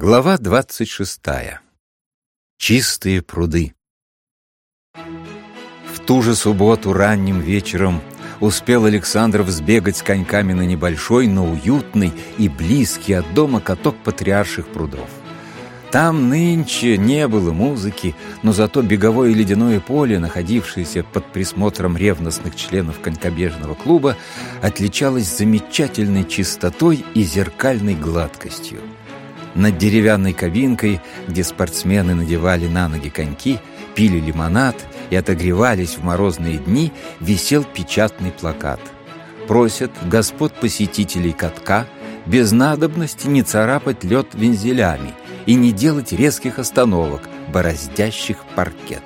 Глава двадцать шестая. Чистые пруды. В ту же субботу ранним вечером успел Александров сбегать с коньками на небольшой, но уютный и близкий от дома каток патриарших прудов. Там нынче не было музыки, но зато беговое ледяное поле, находившееся под присмотром ревностных членов конькобежного клуба, отличалось замечательной чистотой и зеркальной гладкостью. Над деревянной кабинкой, где спортсмены надевали на ноги коньки, пили лимонад и отогревались в морозные дни, висел печатный плакат. Просят господ посетителей катка без надобности не царапать лед вензелями и не делать резких остановок, бороздящих паркет.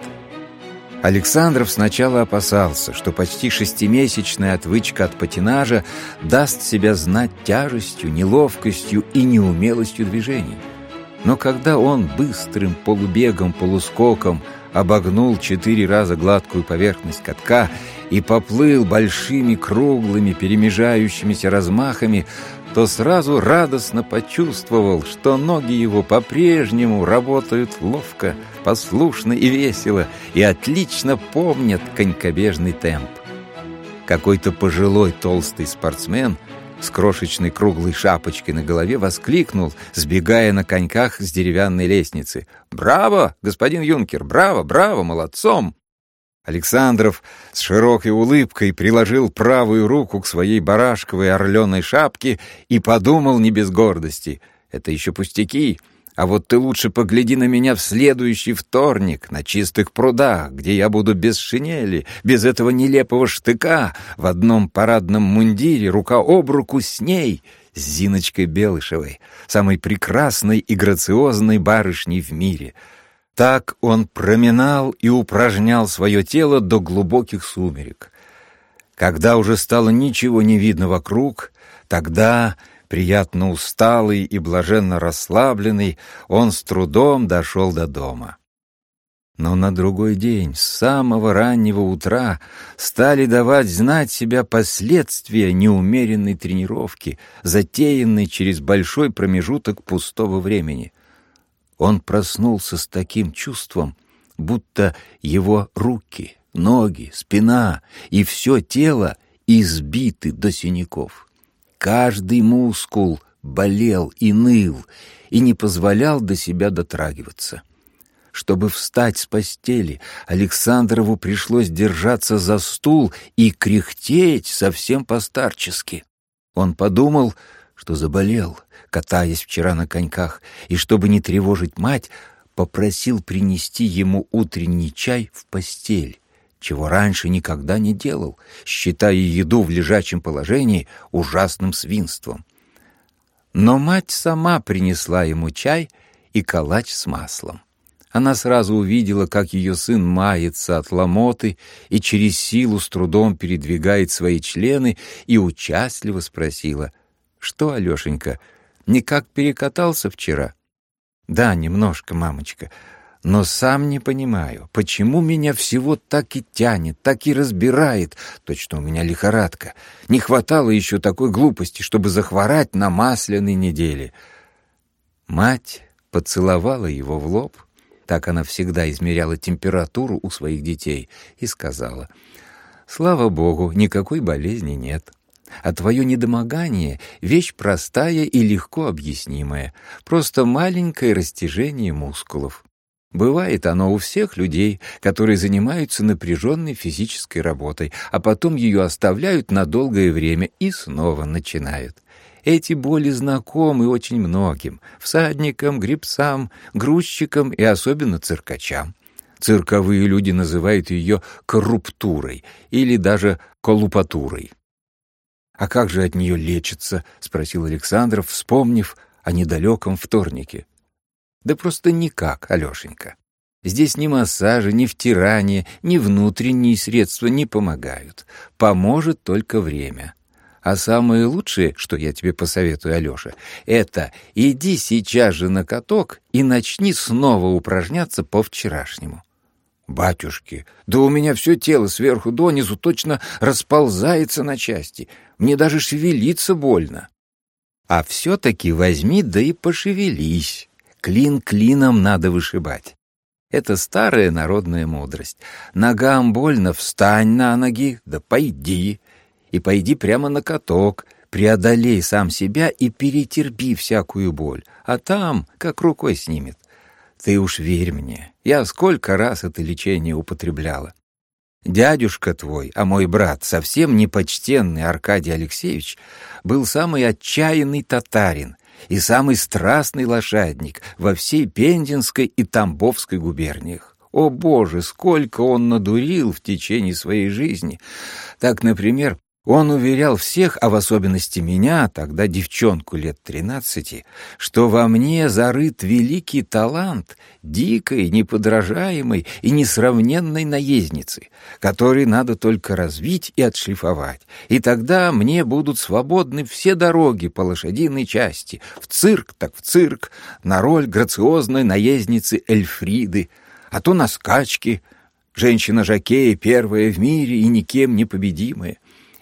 Александров сначала опасался, что почти шестимесячная отвычка от патинажа даст себя знать тяжестью, неловкостью и неумелостью движений. Но когда он быстрым полубегом, полускоком обогнул четыре раза гладкую поверхность катка и поплыл большими круглыми перемежающимися размахами, то сразу радостно почувствовал, что ноги его по-прежнему работают ловко, послушно и весело, и отлично помнят конькобежный темп. Какой-то пожилой толстый спортсмен с крошечной круглой шапочкой на голове воскликнул, сбегая на коньках с деревянной лестницы. «Браво, господин юнкер! Браво, браво, молодцом!» Александров с широкой улыбкой приложил правую руку к своей барашковой орленой шапке и подумал не без гордости. «Это еще пустяки, а вот ты лучше погляди на меня в следующий вторник на чистых прудах, где я буду без шинели, без этого нелепого штыка, в одном парадном мундире, рука об руку с ней» с Зиночкой Белышевой, самой прекрасной и грациозной барышней в мире — так он проминал и упражнял свое тело до глубоких сумерек. Когда уже стало ничего не видно вокруг, тогда, приятно усталый и блаженно расслабленный, он с трудом дошел до дома. Но на другой день, с самого раннего утра, стали давать знать себя последствия неумеренной тренировки, затеянной через большой промежуток пустого времени — он проснулся с таким чувством, будто его руки, ноги, спина и все тело избиты до синяков. Каждый мускул болел и ныл, и не позволял до себя дотрагиваться. Чтобы встать с постели, Александрову пришлось держаться за стул и кряхтеть совсем постарчески. Он подумал, что заболел, катаясь вчера на коньках, и, чтобы не тревожить мать, попросил принести ему утренний чай в постель, чего раньше никогда не делал, считая еду в лежачем положении ужасным свинством. Но мать сама принесла ему чай и калач с маслом. Она сразу увидела, как ее сын мается от ломоты и через силу с трудом передвигает свои члены, и участливо спросила — «Что, Алешенька, никак перекатался вчера?» «Да, немножко, мамочка, но сам не понимаю, почему меня всего так и тянет, так и разбирает, точно у меня лихорадка. Не хватало еще такой глупости, чтобы захворать на масляной неделе». Мать поцеловала его в лоб, так она всегда измеряла температуру у своих детей, и сказала, «Слава Богу, никакой болезни нет». А твое недомогание — вещь простая и легко объяснимая, просто маленькое растяжение мускулов. Бывает оно у всех людей, которые занимаются напряженной физической работой, а потом ее оставляют на долгое время и снова начинают. Эти боли знакомы очень многим — всадникам, гребцам, грузчикам и особенно циркачам. Цирковые люди называют ее корруптурой или даже колупатурой. «А как же от нее лечится?» — спросил Александров, вспомнив о недалеком вторнике. «Да просто никак, Алешенька. Здесь ни массажи, ни втирания, ни внутренние средства не помогают. Поможет только время. А самое лучшее, что я тебе посоветую, Алеша, это иди сейчас же на каток и начни снова упражняться по-вчерашнему. «Батюшки, да у меня все тело сверху донизу точно расползается на части. Мне даже шевелиться больно». «А все-таки возьми да и пошевелись. Клин клином надо вышибать. Это старая народная мудрость. Ногам больно, встань на ноги, да пойди. И пойди прямо на каток, преодолей сам себя и перетерпи всякую боль. А там, как рукой снимет. Ты уж верь мне, я сколько раз это лечение употребляла. Дядюшка твой, а мой брат, совсем непочтенный Аркадий Алексеевич, был самый отчаянный татарин и самый страстный лошадник во всей Пензенской и Тамбовской губерниях. О, Боже, сколько он надурил в течение своей жизни! Так, например, он уверял всех, а в особенности меня, тогда девчонку лет тринадцати, что во мне зарыт великий талант дикой, неподражаемой и несравненной наездницы, который надо только развить и отшлифовать, и тогда мне будут свободны все дороги по лошадиной части, в цирк так в цирк, на роль грациозной наездницы Эльфриды, а то на скачки, женщина-жокея первая в мире и никем не победимая.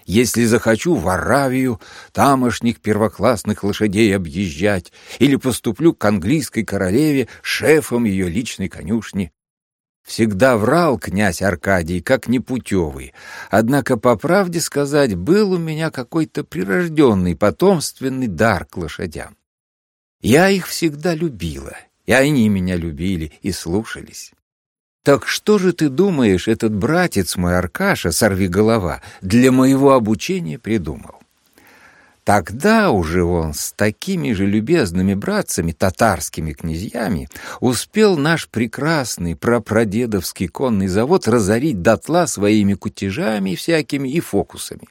Если захочу в Аравию, тамошних первоклассных лошадей объезжать, или поступлю к английской королеве шефом ее личной конюшни. Всегда врал князь Аркадий, как непутевый. Однако, по правде сказать, был у меня какой-то прирожденный потомственный дар к лошадям. Я их всегда любила, и они меня любили и слушались. Так что же ты думаешь, этот братец мой Аркаша, сорви голова, для моего обучения придумал? Тогда уже он с такими же любезными братцами, татарскими князьями, успел наш прекрасный прапрадедовский конный завод разорить дотла своими кутежами всякими и фокусами.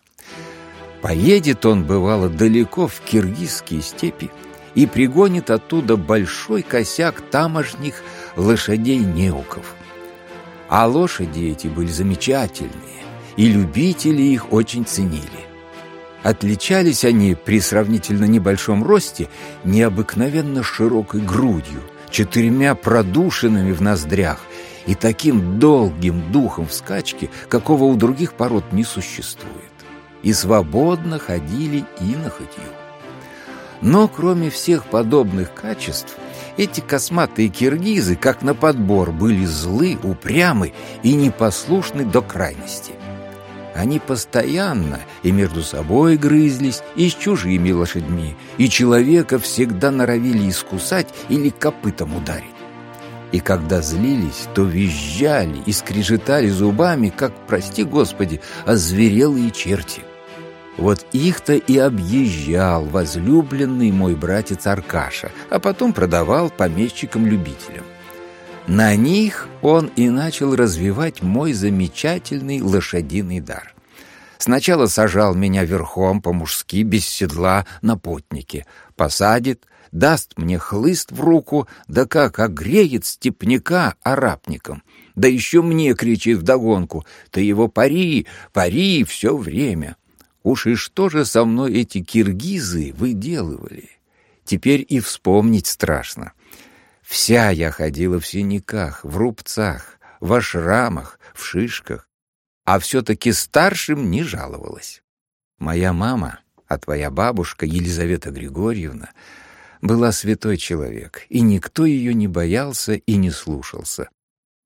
Поедет он, бывало, далеко в киргизские степи и пригонит оттуда большой косяк тамошних лошадей-неуков. А лошади эти были замечательные, и любители их очень ценили. Отличались они при сравнительно небольшом росте необыкновенно широкой грудью, четырьмя продушинами в ноздрях и таким долгим духом в скачке, какого у других пород не существует. И свободно ходили и на хотью. Но кроме всех подобных качеств – эти косматые киргизы, как на подбор, были злы, упрямы и непослушны до крайности. Они постоянно и между собой грызлись, и с чужими лошадьми, и человека всегда норовили искусать или копытом ударить. И когда злились, то визжали и скрежетали зубами, как, прости господи, озверелые черти. Вот их-то и объезжал возлюбленный мой братец Аркаша, а потом продавал помещикам-любителям. На них он и начал развивать мой замечательный лошадиный дар. Сначала сажал меня верхом по-мужски, без седла, на потнике, посадит, даст мне хлыст в руку, да как огреет степняка арапником, да еще мне кричит вдогонку, ты его пари, пари все время. Уж и что же со мной эти киргизы выделывали? Теперь и вспомнить страшно. Вся я ходила в синяках, в рубцах, в шрамах, в шишках, а все-таки старшим не жаловалась. Моя мама, а твоя бабушка Елизавета Григорьевна, была святой человек, и никто ее не боялся и не слушался.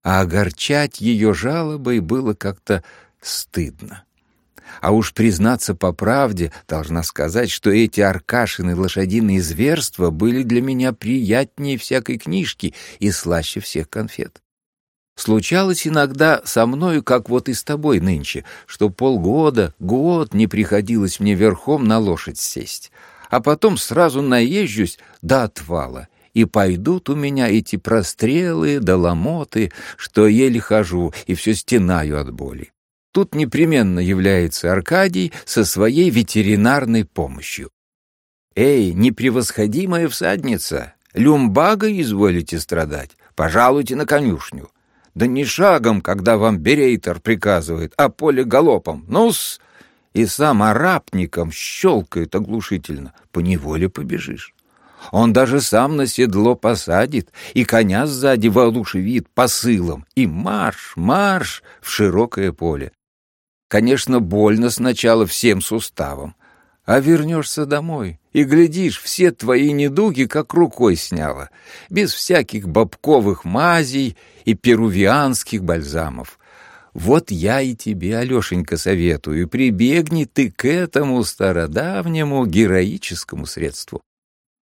А огорчать ее жалобой было как-то стыдно. А уж признаться по правде, должна сказать, что эти Аркашины лошадиные зверства были для меня приятнее всякой книжки и слаще всех конфет. Случалось иногда со мною, как вот и с тобой нынче, что полгода, год не приходилось мне верхом на лошадь сесть, а потом сразу наезжусь до отвала, и пойдут у меня эти прострелы да ломоты, что еле хожу и все стенаю от боли. Тут непременно является Аркадий со своей ветеринарной помощью. «Эй, непревосходимая всадница, люмбага изволите страдать? Пожалуйте на конюшню. Да не шагом, когда вам берейтер приказывает, а поле галопом. Ну-с!» И сам арапником щелкает оглушительно. Поневоле побежишь. Он даже сам на седло посадит, и коня сзади воодушевит посылом, и марш, марш в широкое поле. Конечно, больно сначала всем суставам, а вернешься домой, и, глядишь, все твои недуги как рукой сняло, без всяких бобковых мазей и перувианских бальзамов. Вот я и тебе, Алешенька, советую, прибегни ты к этому стародавнему героическому средству.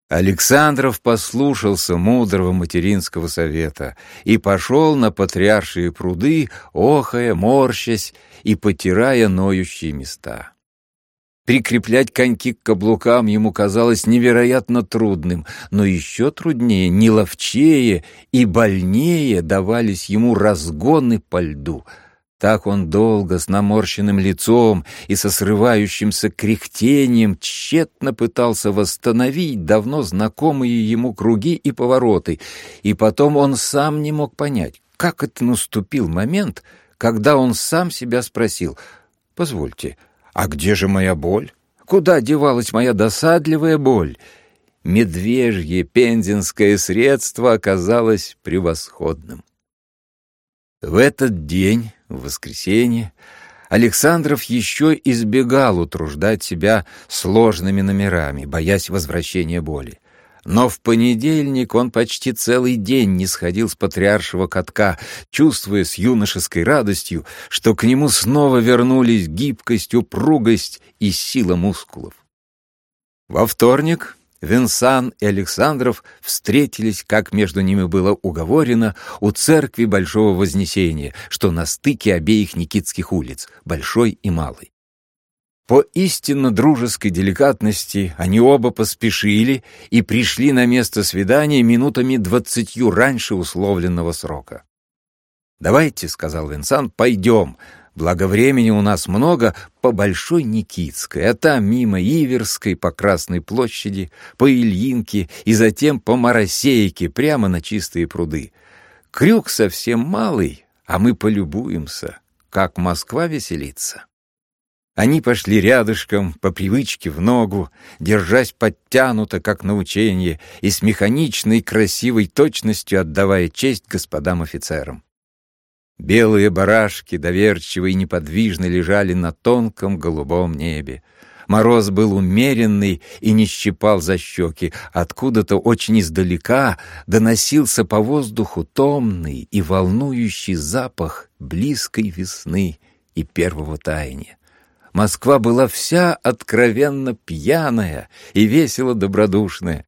Александров послушался мудрого материнского совета и пошел на патриаршие пруды, охая, морщась и потирая ноющие места. Прикреплять коньки к каблукам ему казалось невероятно трудным, но еще труднее, неловчее и больнее давались ему разгоны по льду. Так он долго, с наморщенным лицом и со срывающимся кряхтением тщетно пытался восстановить давно знакомые ему круги и повороты, и потом он сам не мог понять, как это наступил момент, когда он сам себя спросил «Позвольте, — а где же моя боль? Куда девалась моя досадливая боль? Медвежье пензенское средство оказалось превосходным. В этот день, в воскресенье, Александров еще избегал утруждать себя сложными номерами, боясь возвращения боли. Но в понедельник он почти целый день не сходил с патриаршего катка, чувствуя с юношеской радостью, что к нему снова вернулись гибкость, упругость и сила мускулов. Во вторник Венсан и Александров встретились, как между ними было уговорено, у церкви Большого Вознесения, что на стыке обеих Никитских улиц, Большой и Малой. По истинно дружеской деликатности они оба поспешили и пришли на место свидания минутами двадцатью раньше условленного срока. «Давайте», — сказал Винсан, — «пойдем. Благо времени у нас много по Большой Никитской, а там мимо Иверской, по Красной площади, по Ильинке и затем по Моросейке, прямо на чистые пруды. Крюк совсем малый, а мы полюбуемся, как Москва веселится». Они пошли рядышком, по привычке в ногу, держась подтянуто, как на ученье, и с механичной красивой точностью отдавая честь господам офицерам. Белые барашки доверчиво и неподвижно лежали на тонком голубом небе. Мороз был умеренный и не щипал за щеки. Откуда-то очень издалека доносился по воздуху томный и волнующий запах близкой весны и первого таяния. Москва была вся откровенно пьяная и весело добродушная.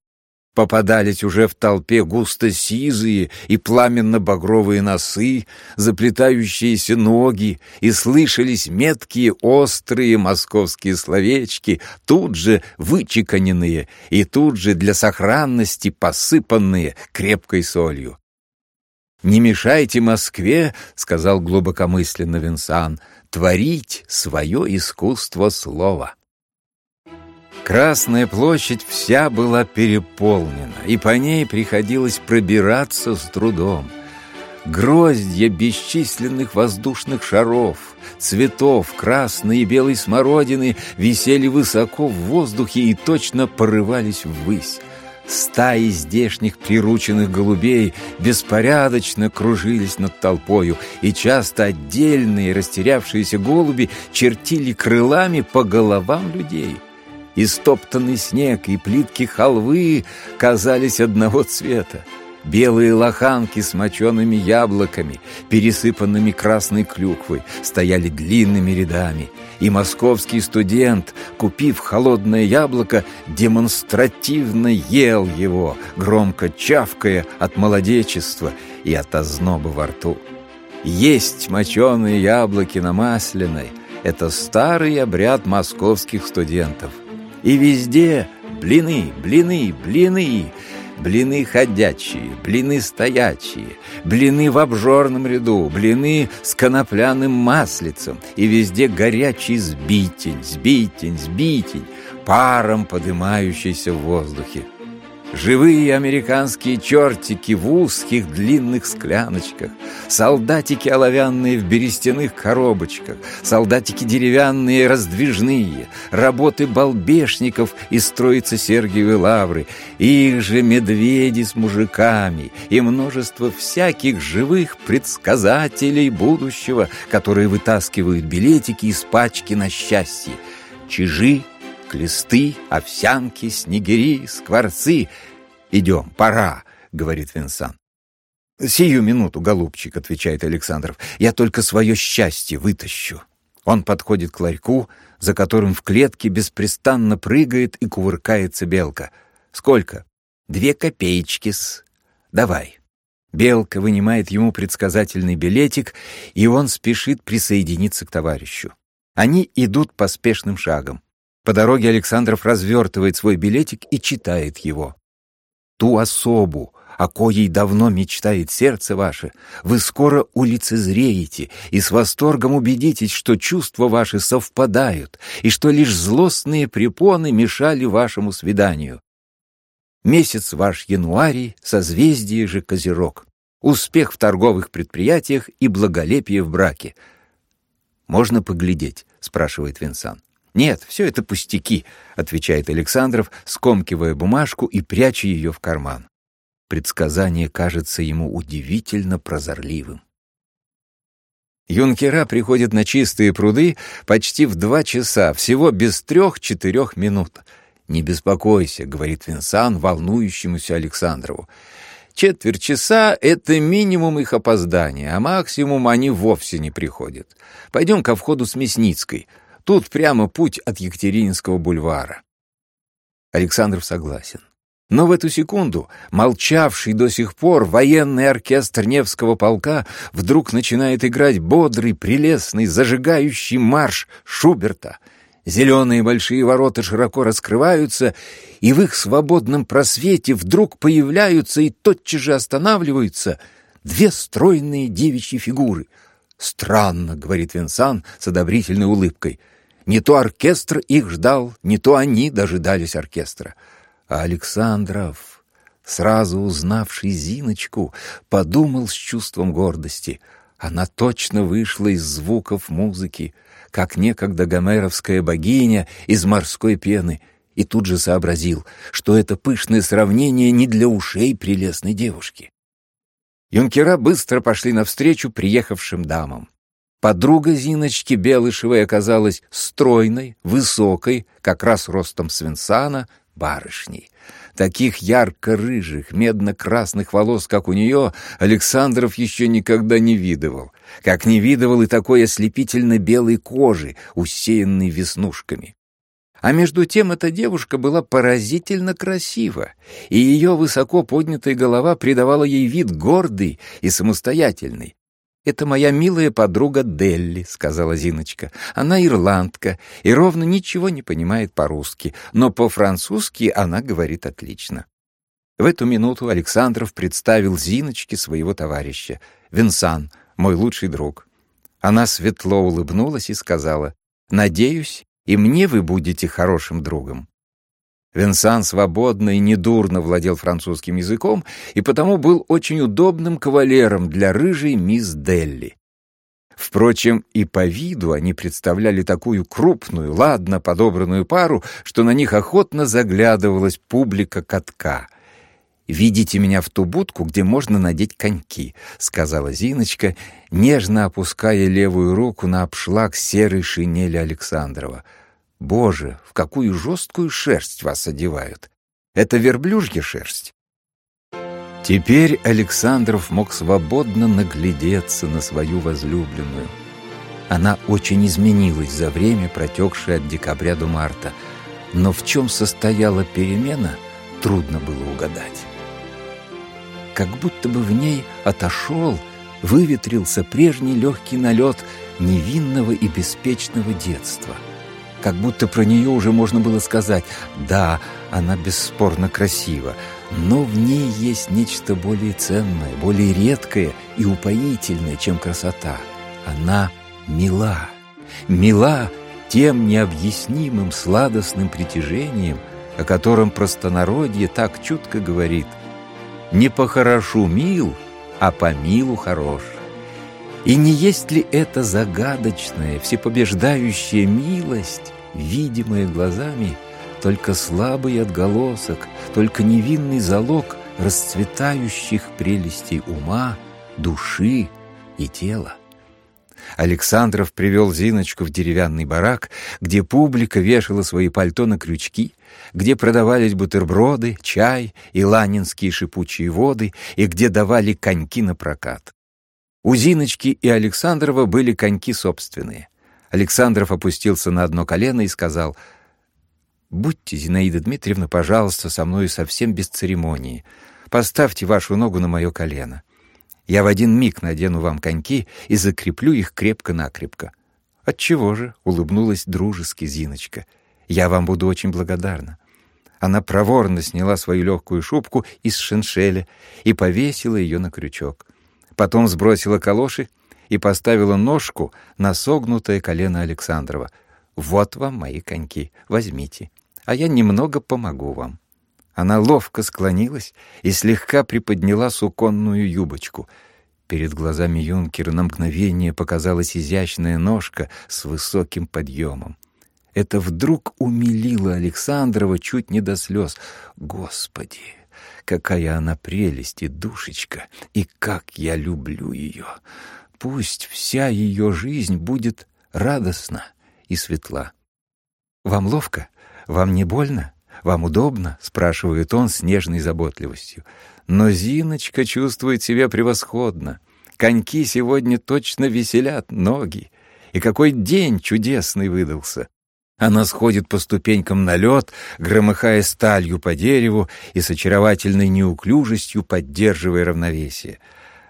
Попадались уже в толпе густо сизые и пламенно-багровые носы, заплетающиеся ноги, и слышались меткие острые московские словечки, тут же вычеканенные и тут же для сохранности посыпанные крепкой солью. «Не мешайте Москве», — сказал глубокомысленно Винсан, — творить свое искусство слова. Красная площадь вся была переполнена, и по ней приходилось пробираться с трудом. Гроздья бесчисленных воздушных шаров, цветов красной и белой смородины висели высоко в воздухе и точно порывались ввысь. Стаи здешних прирученных голубей беспорядочно кружились над толпою, и часто отдельные растерявшиеся голуби чертили крылами по головам людей. Истоптанный снег и плитки халвы казались одного цвета. Белые лоханки с мочеными яблоками, пересыпанными красной клюквой, стояли длинными рядами, и московский студент, купив холодное яблоко, демонстративно ел его, громко чавкая от молодечества и от озноба во рту. Есть моченые яблоки на масляной — это старый обряд московских студентов. И везде блины, блины, блины — блины ходячие, блины стоячие, блины в обжорном ряду, блины с конопляным маслицем, и везде горячий сбитень, сбитень, сбитень, паром подымающийся в воздухе. Живые американские чертики в узких длинных скляночках, солдатики оловянные в берестяных коробочках, солдатики деревянные раздвижные, работы балбешников из строицы Сергиевой лавры, их же медведи с мужиками и множество всяких живых предсказателей будущего, которые вытаскивают билетики из пачки на счастье. Чижи, клесты, овсянки, снегири, скворцы. «Идем, пора», — говорит Винсан. «Сию минуту, голубчик», — отвечает Александров, — «я только свое счастье вытащу». Он подходит к ларьку, за которым в клетке беспрестанно прыгает и кувыркается белка. «Сколько?» «Две копеечки-с. Давай». Белка вынимает ему предсказательный билетик, и он спешит присоединиться к товарищу. Они идут поспешным шагом. По дороге Александров развертывает свой билетик и читает его. «Ту особу, о коей давно мечтает сердце ваше, вы скоро улицезреете и с восторгом убедитесь, что чувства ваши совпадают и что лишь злостные препоны мешали вашему свиданию. Месяц ваш януарий, созвездие же Козерог. Успех в торговых предприятиях и благолепие в браке. «Можно поглядеть?» — спрашивает Винсан. «Нет, все это пустяки», — отвечает Александров, скомкивая бумажку и пряча ее в карман. Предсказание кажется ему удивительно прозорливым. Юнкера приходят на чистые пруды почти в два часа, всего без трех-четырех минут. «Не беспокойся», — говорит Винсан волнующемуся Александрову. «Четверть часа — это минимум их опоздания, а максимум они вовсе не приходят. Пойдем ко входу с Мясницкой. Тут прямо путь от Екатерининского бульвара». Александров согласен. Но в эту секунду молчавший до сих пор военный оркестр Невского полка вдруг начинает играть бодрый, прелестный, зажигающий марш Шуберта. Зеленые большие ворота широко раскрываются, и в их свободном просвете вдруг появляются и тотчас же останавливаются две стройные девичьи фигуры. «Странно», — говорит Винсан с одобрительной улыбкой. «Не то оркестр их ждал, не то они дожидались оркестра». А Александров, сразу узнавший Зиночку, подумал с чувством гордости. Она точно вышла из звуков музыки, как некогда гомеровская богиня из морской пены, и тут же сообразил, что это пышное сравнение не для ушей прелестной девушки. Юнкера быстро пошли навстречу приехавшим дамам. Подруга Зиночки Белышевой оказалась стройной, высокой, как раз ростом свинсана, барышней. Таких ярко-рыжих, медно-красных волос, как у нее, Александров еще никогда не видывал. Как не видывал и такой ослепительно-белой кожи, усеянной веснушками. А между тем эта девушка была поразительно красива, и ее высоко поднятая голова придавала ей вид гордый и самостоятельный, «Это моя милая подруга Делли», — сказала Зиночка. «Она ирландка и ровно ничего не понимает по-русски, но по-французски она говорит отлично». В эту минуту Александров представил Зиночке своего товарища. «Винсан, мой лучший друг». Она светло улыбнулась и сказала, «Надеюсь, и мне вы будете хорошим другом». Винсан свободно и недурно владел французским языком и потому был очень удобным кавалером для рыжей мисс Делли. Впрочем, и по виду они представляли такую крупную, ладно подобранную пару, что на них охотно заглядывалась публика катка. «Видите меня в ту будку, где можно надеть коньки», — сказала Зиночка, нежно опуская левую руку на обшлаг серой шинели Александрова — Боже, в какую жесткую шерсть вас одевают! Это верблюжья шерсть. Теперь Александров мог свободно наглядеться на свою возлюбленную. Она очень изменилась за время, протекшее от декабря до марта, но в чем состояла перемена, трудно было угадать. Как будто бы в ней отошел, выветрился прежний легкий налет невинного и беспечного детства — как будто про нее уже можно было сказать «Да, она бесспорно красива, но в ней есть нечто более ценное, более редкое и упоительное, чем красота. Она мила, мила тем необъяснимым сладостным притяжением, о котором простонародье так чутко говорит «Не по хорошу мил, а по милу хорош». И не есть ли это загадочная, всепобеждающая милость, видимая глазами, только слабый отголосок, только невинный залог расцветающих прелестей ума, души и тела? Александров привел Зиночку в деревянный барак, где публика вешала свои пальто на крючки, где продавались бутерброды, чай и ланинские шипучие воды, и где давали коньки на прокат. У Зиночки и Александрова были коньки собственные. Александров опустился на одно колено и сказал, «Будьте, Зинаида Дмитриевна, пожалуйста, со мной совсем без церемонии. Поставьте вашу ногу на мое колено. Я в один миг надену вам коньки и закреплю их крепко-накрепко. Отчего же, улыбнулась дружески Зиночка. Я вам буду очень благодарна. Она проворно сняла свою легкую шубку из шиншеля и повесила ее на крючок. Потом сбросила калоши и поставила ножку на согнутое колено Александрова. «Вот вам мои коньки, возьмите, а я немного помогу вам». Она ловко склонилась и слегка приподняла суконную юбочку. Перед глазами юнкера на мгновение показалась изящная ножка с высоким подъемом. Это вдруг умилило Александрова чуть не до слез. «Господи, какая она прелесть и душечка, и как я люблю ее! Пусть вся ее жизнь будет радостна и светла. Вам ловко? Вам не больно?» «Вам удобно?» — спрашивает он с нежной заботливостью. Но Зиночка чувствует себя превосходно. Коньки сегодня точно веселят ноги. И какой день чудесный выдался! Она сходит по ступенькам на лед, громыхая сталью по дереву и с очаровательной неуклюжестью поддерживая равновесие.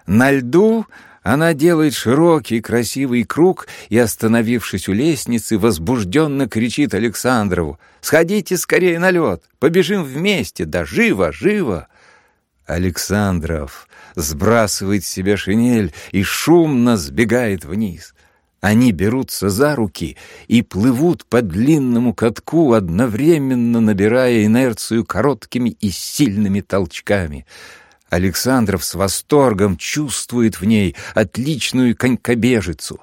На льду она делает широкий красивый круг и, остановившись у лестницы, возбужденно кричит Александрову «Сходите скорее на лед! Побежим вместе! Да живо, живо!» Александров сбрасывает с себя шинель и шумно сбегает вниз. Они берутся за руки и плывут по длинному катку, одновременно набирая инерцию короткими и сильными толчками — Александров с восторгом чувствует в ней отличную конькобежицу.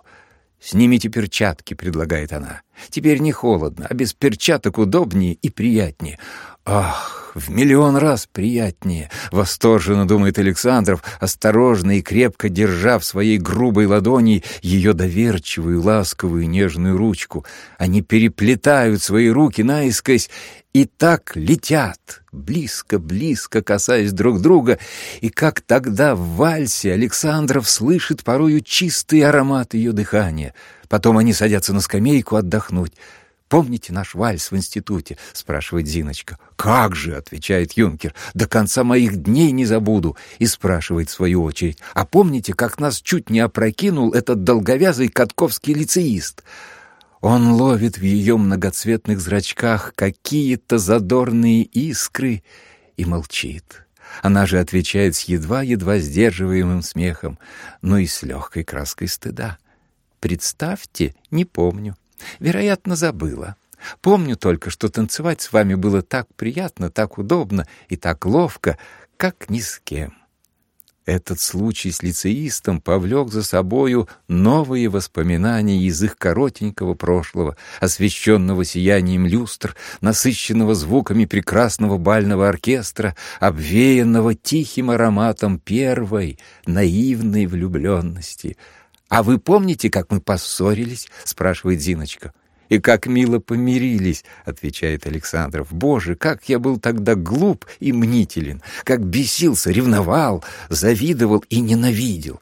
«Снимите перчатки», — предлагает она. «Теперь не холодно, а без перчаток удобнее и приятнее». «Ах, в миллион раз приятнее!» — восторженно думает Александров, осторожно и крепко держа в своей грубой ладони ее доверчивую, ласковую, нежную ручку. Они переплетают свои руки наискось и так летят, близко-близко касаясь друг друга, и как тогда в вальсе Александров слышит порою чистый аромат ее дыхания. Потом они садятся на скамейку отдохнуть. «Помните наш вальс в институте?» — спрашивает Зиночка. «Как же!» — отвечает юнкер. «До конца моих дней не забуду!» И спрашивает в свою очередь. «А помните, как нас чуть не опрокинул этот долговязый катковский лицеист?» Он ловит в ее многоцветных зрачках какие-то задорные искры и молчит. Она же отвечает с едва-едва сдерживаемым смехом, но и с легкой краской стыда. «Представьте, не помню. Вероятно, забыла. Помню только, что танцевать с вами было так приятно, так удобно и так ловко, как ни с кем». Этот случай с лицеистом повлек за собою новые воспоминания из их коротенького прошлого, освещенного сиянием люстр, насыщенного звуками прекрасного бального оркестра, обвеянного тихим ароматом первой наивной влюбленности. «А вы помните, как мы поссорились?» — спрашивает Зиночка. «И как мило помирились», — отвечает Александров. «Боже, как я был тогда глуп и мнителен, как бесился, ревновал, завидовал и ненавидел.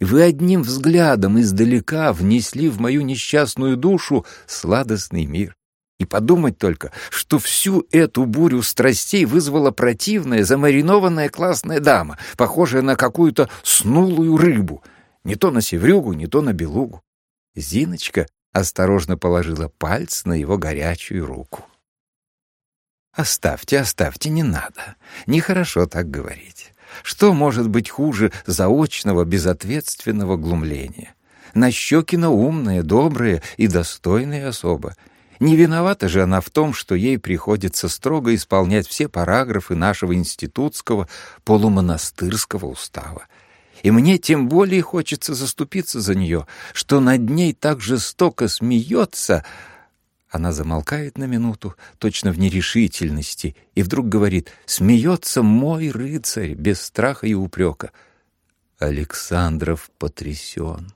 Вы одним взглядом издалека внесли в мою несчастную душу сладостный мир. И подумать только, что всю эту бурю страстей вызвала противная, замаринованная классная дама, похожая на какую-то снулую рыбу, не то на севрюгу, не то на белугу. Зиночка осторожно положила пальц на его горячую руку. «Оставьте, оставьте, не надо. Нехорошо так говорить. Что может быть хуже заочного безответственного глумления? Нащекина умная, добрая и достойная особа. Не виновата же она в том, что ей приходится строго исполнять все параграфы нашего институтского полумонастырского устава и мне тем более хочется заступиться за нее, что над ней так жестоко смеется. Она замолкает на минуту, точно в нерешительности, и вдруг говорит «Смеется мой рыцарь без страха и упрека». Александров потрясен.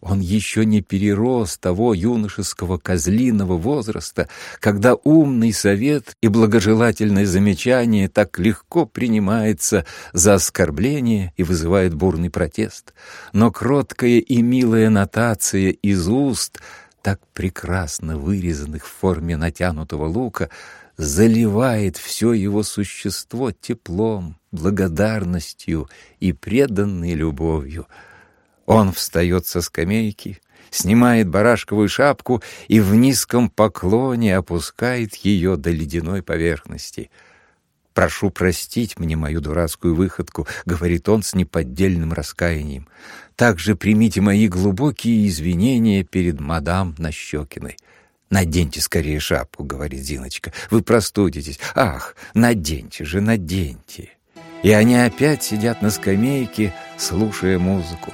Он еще не перерос того юношеского козлиного возраста, когда умный совет и благожелательное замечание так легко принимается за оскорбление и вызывает бурный протест. Но кроткая и милая нотация из уст, так прекрасно вырезанных в форме натянутого лука, заливает все его существо теплом, благодарностью и преданной любовью. Он встает со скамейки, снимает барашковую шапку и в низком поклоне опускает ее до ледяной поверхности. «Прошу простить мне мою дурацкую выходку», — говорит он с неподдельным раскаянием. «Также примите мои глубокие извинения перед мадам Нащекиной». «Наденьте скорее шапку», — говорит Зиночка. «Вы простудитесь. Ах, наденьте же, наденьте». И они опять сидят на скамейке, слушая музыку.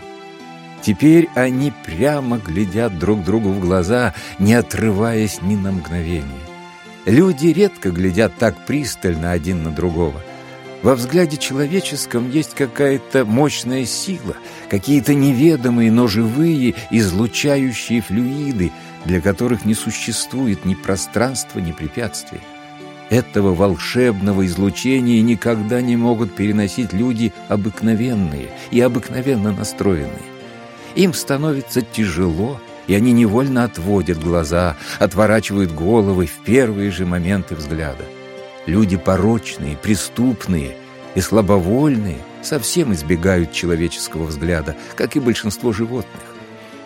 Теперь они прямо глядят друг другу в глаза, не отрываясь ни на мгновение. Люди редко глядят так пристально один на другого. Во взгляде человеческом есть какая-то мощная сила, какие-то неведомые, но живые, излучающие флюиды, для которых не существует ни пространства, ни препятствий. Этого волшебного излучения никогда не могут переносить люди обыкновенные и обыкновенно настроенные. Им становится тяжело, и они невольно отводят глаза, отворачивают головы в первые же моменты взгляда. Люди порочные, преступные и слабовольные совсем избегают человеческого взгляда, как и большинство животных.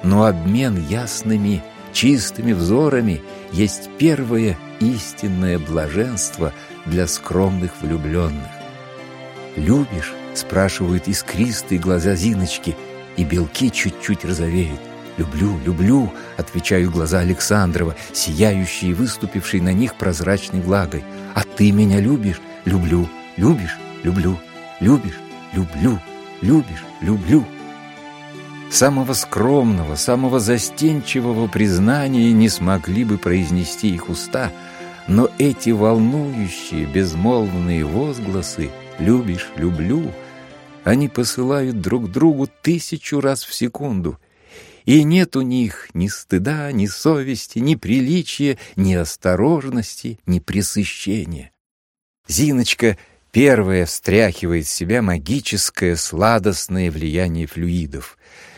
Но обмен ясными, чистыми взорами есть первое истинное блаженство для скромных влюбленных. «Любишь?» — спрашивают искристые глаза Зиночки, и белки чуть-чуть розовеют. «Люблю, люблю», — отвечают глаза Александрова, сияющие и выступившие на них прозрачной влагой. «А ты меня любишь?» «Люблю, любишь, люблю, любишь, люблю, любишь, люблю». Самого скромного, самого застенчивого признания не смогли бы произнести их уста, но эти волнующие, безмолвные возгласы «любишь, люблю» они посылают друг другу тысячу раз в секунду, и нет у них ни стыда, ни совести, ни приличия, ни осторожности, ни пресыщения. Зиночка первая встряхивает в себя магическое сладостное влияние флюидов.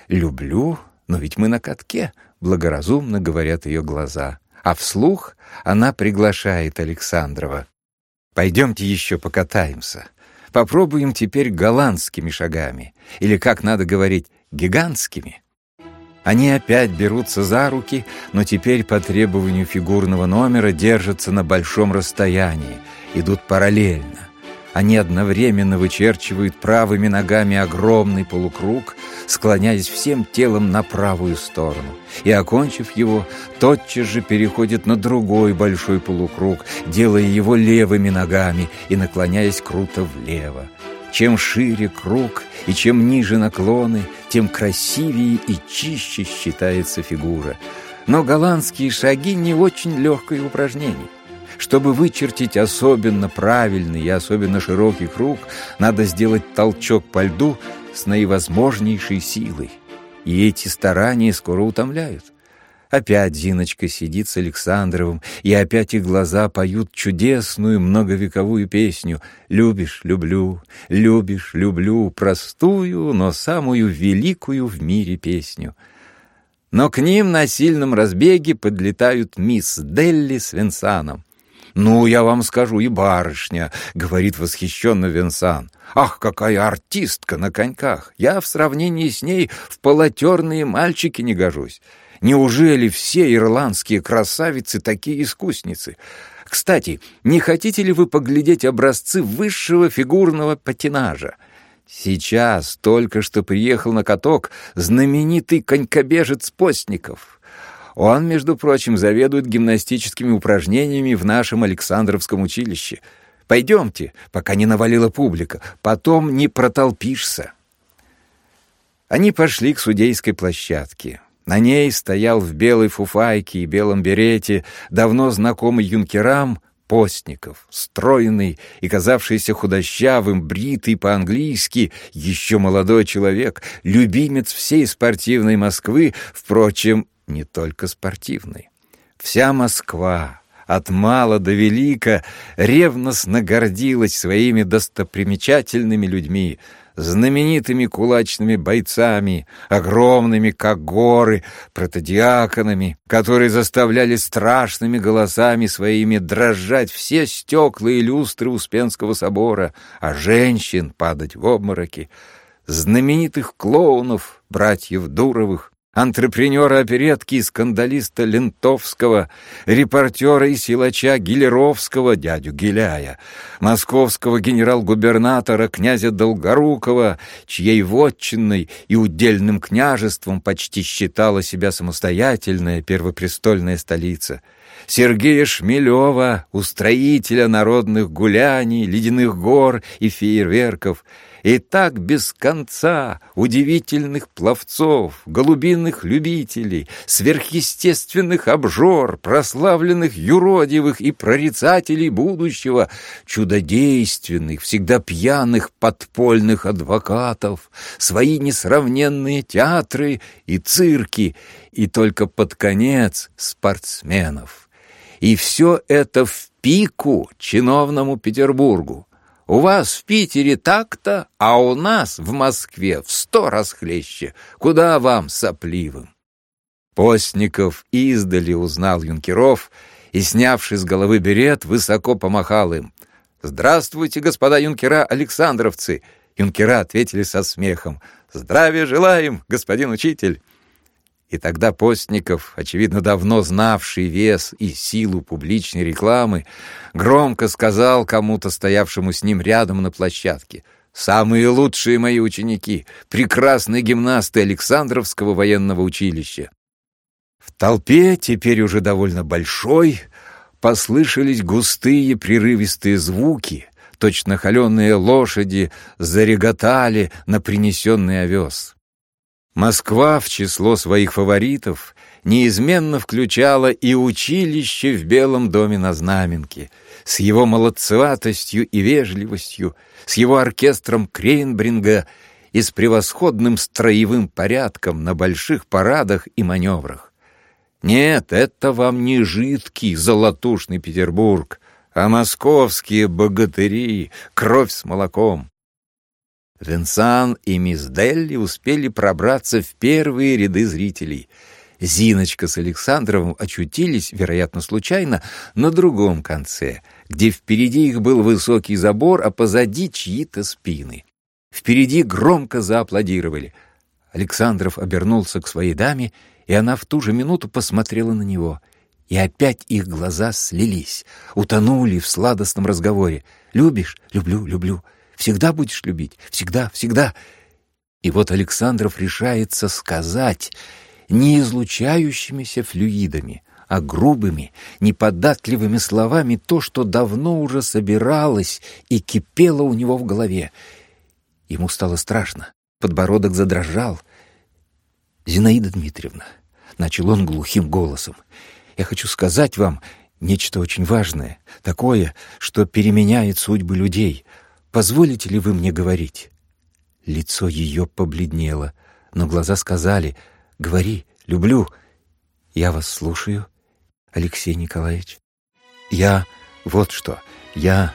«Люблю, но ведь мы на катке», — благоразумно говорят ее глаза. А вслух она приглашает Александрова. «Пойдемте еще покатаемся». Попробуем теперь голландскими шагами, или, как надо говорить, гигантскими. Они опять берутся за руки, но теперь по требованию фигурного номера держатся на большом расстоянии, идут параллельно. Они одновременно вычерчивают правыми ногами огромный полукруг, склоняясь всем телом на правую сторону, и, окончив его, тотчас же переходят на другой большой полукруг, делая его левыми ногами и наклоняясь круто влево. Чем шире круг и чем ниже наклоны, тем красивее и чище считается фигура. Но голландские шаги не очень легкое упражнение. Чтобы вычертить особенно правильный и особенно широкий круг, надо сделать толчок по льду с наивозможнейшей силой. И эти старания скоро утомляют. Опять Зиночка сидит с Александровым, и опять их глаза поют чудесную многовековую песню «Любишь, люблю, любишь, люблю» простую, но самую великую в мире песню. Но к ним на сильном разбеге подлетают мисс Делли с Венсаном. «Ну, я вам скажу, и барышня», — говорит восхищенно Венсан. «Ах, какая артистка на коньках! Я в сравнении с ней в полотерные мальчики не гожусь. Неужели все ирландские красавицы такие искусницы? Кстати, не хотите ли вы поглядеть образцы высшего фигурного патинажа? Сейчас только что приехал на каток знаменитый конькобежец Постников». Он, между прочим, заведует гимнастическими упражнениями в нашем Александровском училище. Пойдемте, пока не навалила публика, потом не протолпишься. Они пошли к судейской площадке. На ней стоял в белой фуфайке и белом берете давно знакомый юнкерам Постников, стройный и казавшийся худощавым, бритый по-английски, еще молодой человек, любимец всей спортивной Москвы, впрочем, не только спортивной. Вся Москва, от мала до велика, ревностно гордилась своими достопримечательными людьми, знаменитыми кулачными бойцами, огромными, как горы, протодиаконами, которые заставляли страшными голосами своими дрожать все стекла и люстры Успенского собора, а женщин падать в обмороки, знаменитых клоунов, братьев Дуровых, антрепренера оперетки и скандалиста Лентовского, репортера и силача Гилеровского, дядю Гиляя, московского генерал-губернатора князя Долгорукова, чьей вотчинной и удельным княжеством почти считала себя самостоятельная первопрестольная столица, Сергея Шмелева, устроителя народных гуляний, ледяных гор и фейерверков — и так без конца удивительных пловцов, голубиных любителей, сверхъестественных обжор, прославленных юродивых и прорицателей будущего, чудодейственных, всегда пьяных подпольных адвокатов, свои несравненные театры и цирки, и только под конец спортсменов. И все это в пику чиновному Петербургу. У вас в Питере так-то, а у нас в Москве в сто раз хлеще. Куда вам сопливым?» Постников издали узнал юнкеров и, снявший с головы берет, высоко помахал им. «Здравствуйте, господа юнкера Александровцы!» Юнкера ответили со смехом. «Здравия желаем, господин учитель!» И тогда Постников, очевидно давно знавший вес и силу публичной рекламы, громко сказал кому-то, стоявшему с ним рядом на площадке, «Самые лучшие мои ученики, прекрасные гимнасты Александровского военного училища». В толпе, теперь уже довольно большой, послышались густые прерывистые звуки, точно холеные лошади зареготали на принесенный овес. Москва в число своих фаворитов неизменно включала и училище в Белом доме на Знаменке, с его молодцеватостью и вежливостью, с его оркестром Крейнбринга и с превосходным строевым порядком на больших парадах и маневрах. Нет, это вам не жидкий золотушный Петербург, а московские богатыри, кровь с молоком. Венсан и мисс Делли успели пробраться в первые ряды зрителей. Зиночка с Александровым очутились, вероятно, случайно, на другом конце, где впереди их был высокий забор, а позади чьи-то спины. Впереди громко зааплодировали. Александров обернулся к своей даме, и она в ту же минуту посмотрела на него. И опять их глаза слились, утонули в сладостном разговоре. «Любишь? Люблю, люблю». Всегда будешь любить. Всегда, всегда. И вот Александров решается сказать не излучающимися флюидами, а грубыми, неподатливыми словами то, что давно уже собиралось и кипело у него в голове. Ему стало страшно, подбородок задрожал. «Зинаида Дмитриевна», — начал он глухим голосом, — «я хочу сказать вам нечто очень важное, такое, что переменяет судьбы людей, Позволите ли вы мне говорить?» Лицо ее побледнело, но глаза сказали «Говори, люблю». «Я вас слушаю, Алексей Николаевич». «Я... вот что. Я...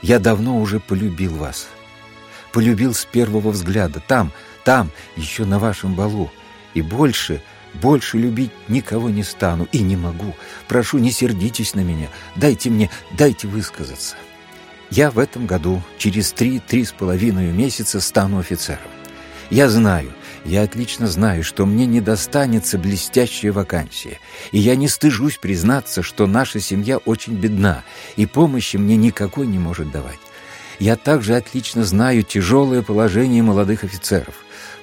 я давно уже полюбил вас. Полюбил с первого взгляда. Там, там, еще на вашем балу. И больше, больше любить никого не стану и не могу. Прошу, не сердитесь на меня. Дайте мне, дайте высказаться». Я в этом году через три-три с половиной месяца стану офицером. Я знаю, я отлично знаю, что мне не достанется блестящая вакансия, и я не стыжусь признаться, что наша семья очень бедна, и помощи мне никакой не может давать. Я также отлично знаю тяжелое положение молодых офицеров.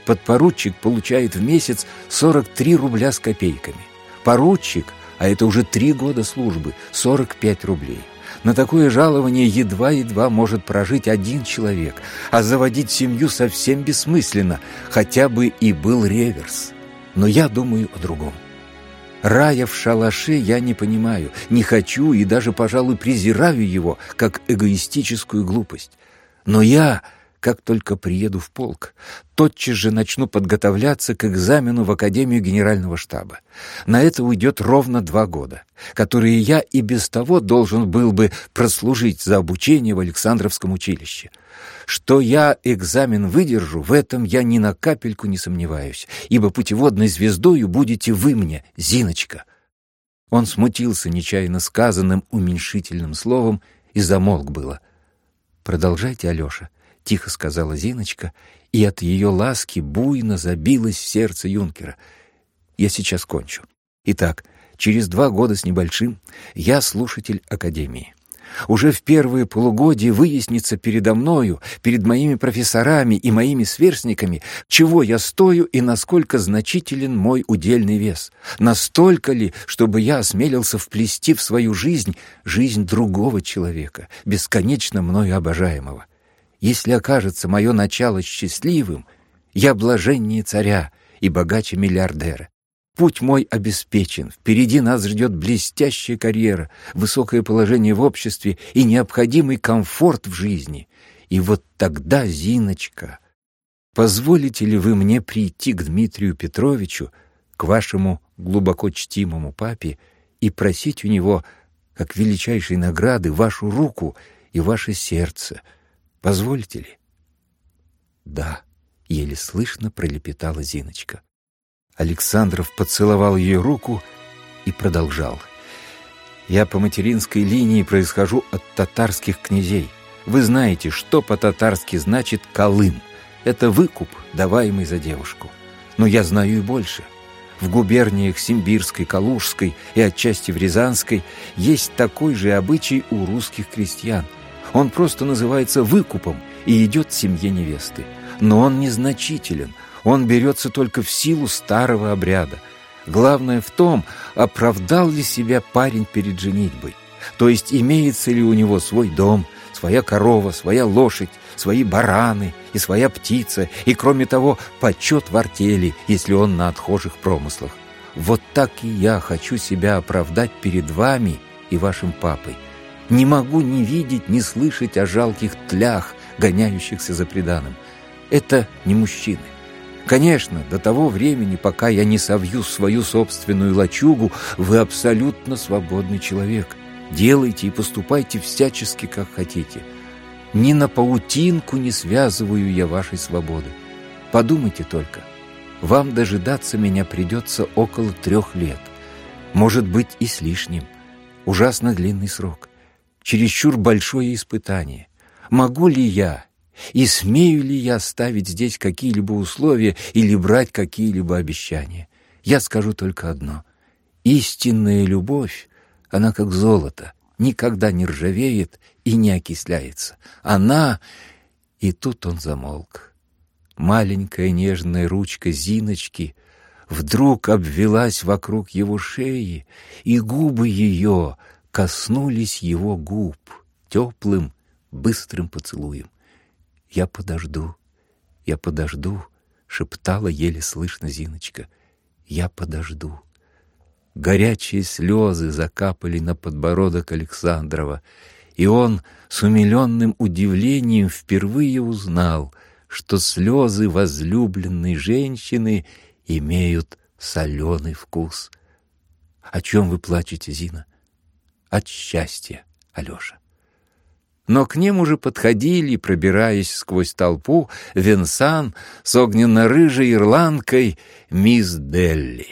Подпоручик получает в месяц 43 рубля с копейками. Поручик, а это уже три года службы, 45 рублей. На такое жалование едва-едва может прожить один человек, а заводить семью совсем бессмысленно, хотя бы и был реверс. Но я думаю о другом. Рая в шалаше я не понимаю, не хочу и даже, пожалуй, презираю его, как эгоистическую глупость. Но я как только приеду в полк, тотчас же начну подготовляться к экзамену в Академию Генерального штаба. На это уйдет ровно два года, которые я и без того должен был бы прослужить за обучение в Александровском училище. Что я экзамен выдержу, в этом я ни на капельку не сомневаюсь, ибо путеводной звездою будете вы мне, Зиночка. Он смутился нечаянно сказанным уменьшительным словом и замолк было. «Продолжайте, Алеша», — тихо сказала Зиночка, и от ее ласки буйно забилось в сердце юнкера. «Я сейчас кончу. Итак, через два года с небольшим я слушатель Академии. Уже в первые полугодия выяснится передо мною, перед моими профессорами и моими сверстниками, чего я стою и насколько значителен мой удельный вес. Настолько ли, чтобы я осмелился вплести в свою жизнь жизнь другого человека, бесконечно мною обожаемого. Если окажется мое начало счастливым, я блаженнее царя и богаче миллиардера. Путь мой обеспечен, впереди нас ждет блестящая карьера, высокое положение в обществе и необходимый комфорт в жизни. И вот тогда, Зиночка, позволите ли вы мне прийти к Дмитрию Петровичу, к вашему глубоко чтимому папе, и просить у него, как величайшей награды, вашу руку и ваше сердце — Позволите ли? Да, еле слышно пролепетала Зиночка. Александров поцеловал ее руку и продолжал. Я по материнской линии происхожу от татарских князей. Вы знаете, что по-татарски значит «колым». Это выкуп, даваемый за девушку. Но я знаю и больше. В губерниях Симбирской, Калужской и отчасти в Рязанской есть такой же обычай у русских крестьян – он просто называется выкупом и идет семье невесты. Но он незначителен, он берется только в силу старого обряда. Главное в том, оправдал ли себя парень перед женитьбой. То есть имеется ли у него свой дом, своя корова, своя лошадь, свои бараны и своя птица, и, кроме того, почет в артели, если он на отхожих промыслах. Вот так и я хочу себя оправдать перед вами и вашим папой. Не могу ни видеть, ни слышать о жалких тлях, гоняющихся за преданным. Это не мужчины. Конечно, до того времени, пока я не совью свою собственную лачугу, вы абсолютно свободный человек. Делайте и поступайте всячески, как хотите. Ни на паутинку не связываю я вашей свободы. Подумайте только, вам дожидаться меня придется около трех лет. Может быть, и с лишним. Ужасно длинный срок чересчур большое испытание. Могу ли я и смею ли я ставить здесь какие-либо условия или брать какие-либо обещания? Я скажу только одно. Истинная любовь, она как золото, никогда не ржавеет и не окисляется. Она... И тут он замолк. Маленькая нежная ручка Зиночки вдруг обвелась вокруг его шеи, и губы ее коснулись его губ теплым, быстрым поцелуем. «Я подожду, я подожду», — шептала еле слышно Зиночка. «Я подожду». Горячие слезы закапали на подбородок Александрова, и он с умиленным удивлением впервые узнал, что слезы возлюбленной женщины имеют соленый вкус. «О чем вы плачете, Зина?» От счастья, Алеша. Но к ним уже подходили, пробираясь сквозь толпу, Венсан с огненно-рыжей ирландкой мисс Делли.